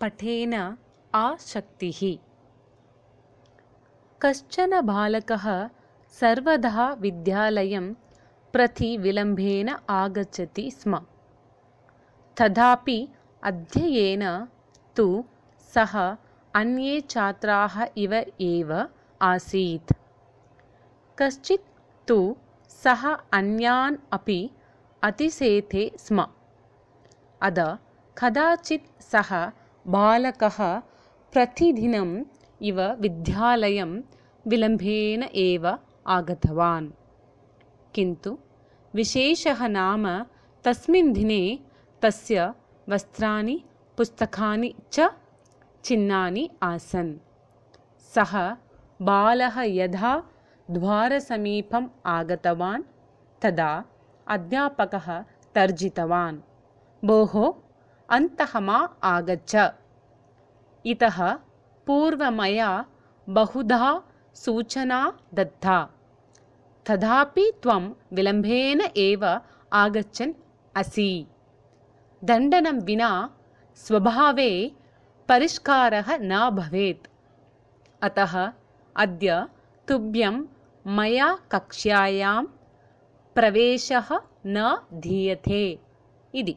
पठेन आसक्तिः कश्चन बालकः सर्वदा विद्यालयं प्रति विलम्बेन आगच्छति स्म। तथापि अध्ययेन तु सः अन्ये छात्राः इव एव आसीत्। कश्चित् तु सः अन्यान् अपि अतिसेते स्म। अतः कदाचित् सः बालकः प्रतिदिनम् इव विद्यालयं विलम्बेन एव आगतवान्। किन्तु विशेषः नाम तस्मिन् दिने तस्य वस्त्राणि पुस्तकानि च छिन्नानि आसन्। सः बालः यदा द्वारसमीपम् आगतवान् तदा अध्यापकः तर्जितवान्। भोः अन्तः मा आगच्छ। इतः पूर्वं मया बहुधा सूचना दत्ता। तथापि त्वं विलम्बेन एव आगच्छन् असि। दण्डनं विना स्वभावे परिष्कारः न भवेत्। अतः अद्य तुभ्यं मया कक्ष्यायां प्रवेशः न दीयते इति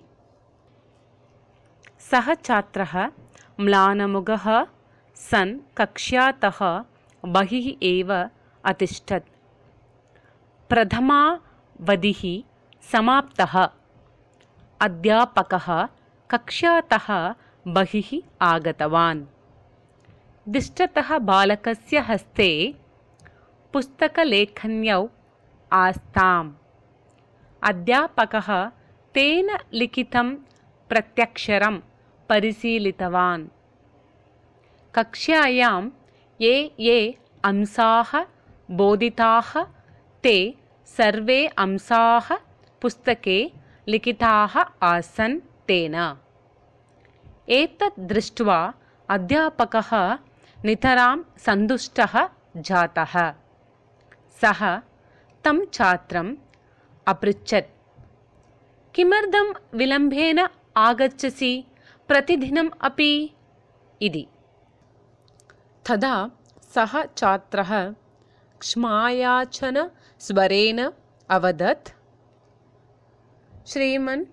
सः छात्रः म्लानमुखः सन् कक्ष्यातः बहिः एव अतिष्ठत्। प्रथमावधिः समाप्तः। अध्यापकः कक्ष्यातः बहिः आगतवान्। दिष्टतः बालकस्य हस्ते पुस्तकलेखन्यौ आस्ताम्। अध्यापकः तेन लिखितं प्रत्यक्षरं परिशीलितवान् कक्ष्यायां ये ये अंशाः बोधिताः ते सर्वे अंशाः पुस्तके लिखिताः आसन् तेन एतत् दृष्ट्वा अध्यापकः नितरां सन्तुष्टः जातः सः तं छात्रम् अपृच्छत् किमर्थं विलम्बेन आगच्छसि प्रतिदिनम् अपि इति। तदा सः छात्रः क्ष्मायाचनस्वरेण अवदत् श्रीमन्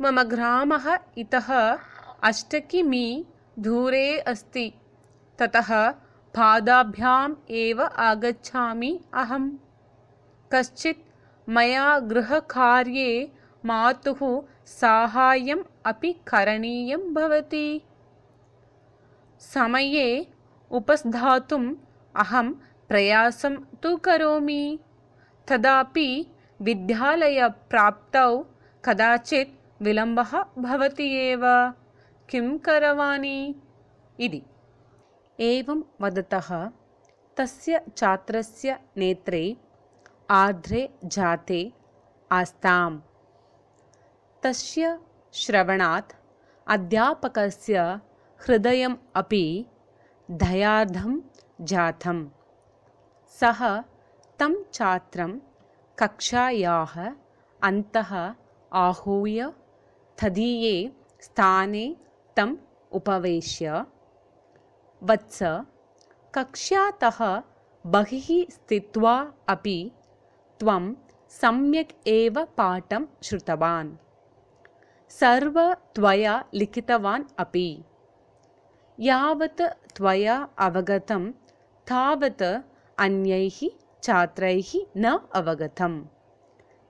मम ग्रामः इतः अष्ट किमी दूरे अस्ति। ततः पादाभ्याम् एव आगच्छामि अहं कश्चित् मया गृहकार्ये मातुः साहाय्यम् अपि करणीयं भवति। समये उपस्थातुम् अहं प्रयासं तु करोमि। तदापि विद्यालयप्राप्तौ कदाचित् विलम्बः भवति एव। किं करवाणि? इति। एवं वदतः तस्य छात्रस्य नेत्रे आर्द्रे जाते आस्ताम् तस्य श्रवणात् अध्यापकस्य हृदयम् अपि दयार्धं जातं सः तं छात्रं कक्षायाः अन्तः आहूय तदीये स्थाने तम् उपवेश्य वत्स कक्ष्यातः बहिः स्थित्वा अपि त्वं सम्यक् एव पाठं श्रुतवान् सर्व त्वया लिखितवान् अपि। यावत् त्वया अवगतं तावत् अन्यैः छात्रैः न अवगतम्।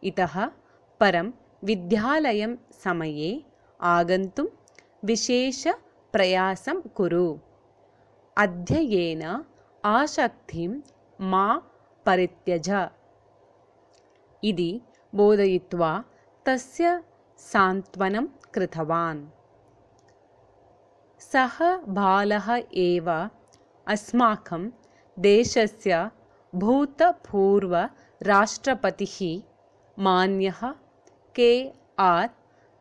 इतः परं विद्यालयं समये आगन्तुं विशेषप्रयासं कुरु। अध्ययेन आसक्तिं मा परित्यज। इति बोधयित्वा तस्य सान्त्वनं कृतवान्। सः बालः एव अस्माकं देशस्य भूतपूर्वराष्ट्रपतिः मान्यः के आर्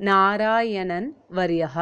नारायणन् वर्यः